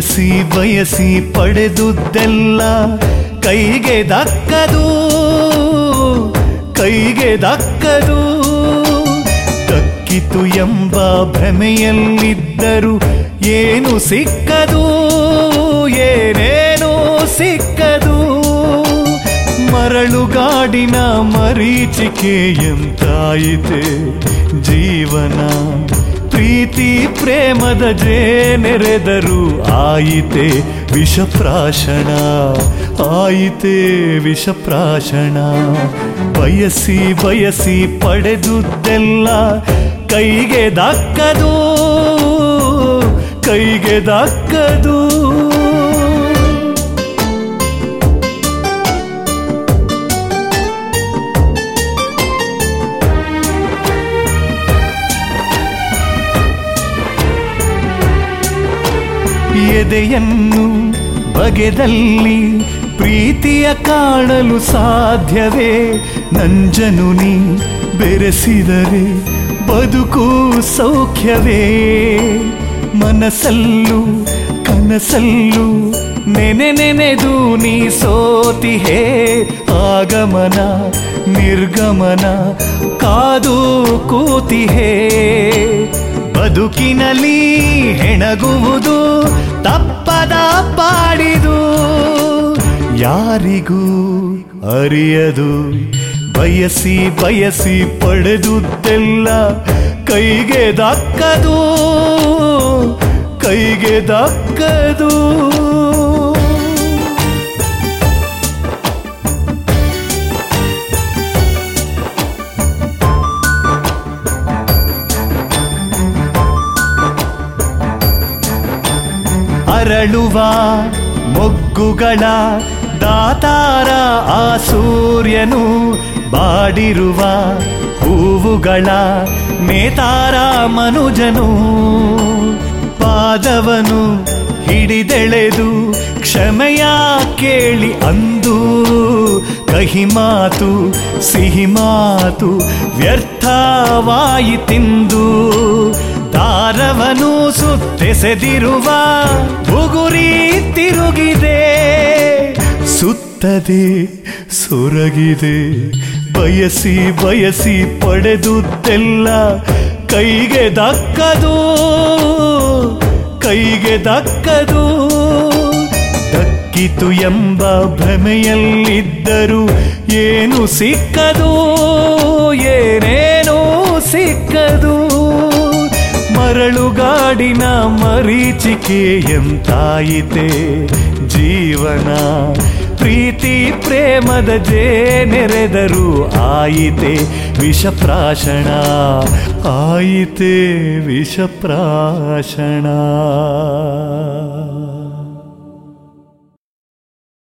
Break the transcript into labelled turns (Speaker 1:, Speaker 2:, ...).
Speaker 1: ಬಯಸಿ ಬಯಸಿ ಪಡೆದುದೆಲ್ಲ ಕೈಗೆ ದಕ್ಕದು ಕೈಗೆ ದಕ್ಕದು. ದಕ್ಕಿತು ಎಂಬ ಭ್ರಮೆಯಲ್ಲಿದ್ದರು ಏನು ಸಿಕ್ಕದು, ಏನೇನು ಸಿಕ್ಕದು. ಮರಳುಗಾಡಿನ ಮರೀಚಿಕೆಯಂತಾಯಿತೆ ಜೀವನ. ಪ್ರೀತಿ ಪ್ರೇಮದ ಜೇನೆರೆದರು. ಆಯಿತೆ ವಿಷಪ್ರಾಶನ ಆಯಿತೆ ವಿಷಪ್ರಾಶನ. ಬಯಸಿ ಬಯಸಿ ಪಡೆದುದೆಲ್ಲ ಕೈಗೆ ದಕ್ಕದು ಕೈಗೆ ದಕ್ಕದು. ಎದೆಯನ್ನು ಬಗೆದಲ್ಲಿ ಪ್ರೀತಿಯ ಕಾಣಲು ಸಾಧ್ಯವೇ? ನಂಜನು ನೀ ಬೆರೆಸಿದರೆ ಬದುಕು ಸೌಖ್ಯವೇ? ಮನಸ್ಸಲ್ಲೂ ಕನಸಲ್ಲೂ ನೆನೆ ನೆನೆದು ನೀ ಸೋತಿಹೇ ಆಗಮನ, ನಿರ್ಗಮನ, ಕಾದು ಕೂತಿಹೇ ಬದುಕಿನಲ್ಲಿ ಹೆಣಗುವುದು ತಪ್ಪದ ಪಾಡಿದು. ಯಾರಿಗೂ ಅರಿಯದು ಬಯಸಿ ಬಯಸಿ ಪಡೆದುದೆಲ್ಲ ಕೈಗೆ ದಕ್ಕದು ಕೈಗೆ ದಕ್ಕದು. ಅರಳುವ ಮೊಗ್ಗುಗಳ ದಾತಾರ ಆ ಸೂರ್ಯನು ಬಾಡಿರುವ ಹೂವುಗಳ ನೇತಾರ ಮನುಜನು. ಪಾದವನು ಹಿಡಿದೆಳೆದು ಕ್ಷಮೆಯ ಕೇಳಿ ಅಂದು, ಕಹಿ ಮಾತು, ಸಿಹಿ ಮಾತು ವ್ಯರ್ಥವಾಯಿತೆಂದು ಸುತ್ತೆಸೆದಿರುವ ಬುಗುರಿ ತಿರುಗಿದೆ, ಸುತ್ತದೆ, ಸೊರಗಿದೆ. ಬಯಸಿ ಬಯಸಿ ಪಡೆದುದೆಲ್ಲ ಕೈಗೆ ದಕ್ಕದು ಕೈಗೆ ದಕ್ಕದು. ದಕ್ಕಿತು ಎಂಬ ಭ್ರಮೆಯಲ್ಲಿದ್ದರು ಏನು ಸಿಕ್ಕದು? ಮರಳುಗಾಡಿನ ಮರೀಚಿಕೆಯಂತಾಯಿತೆ ಜೀವನ. ಪ್ರೀತಿ ಪ್ರೇಮದ ಜೇನೆರೆದರು ಆಯಿತೆ ವಿಷಪ್ರಾಶಣ. ಆಯಿತೆ ವಿಷಪ್ರಾಶನ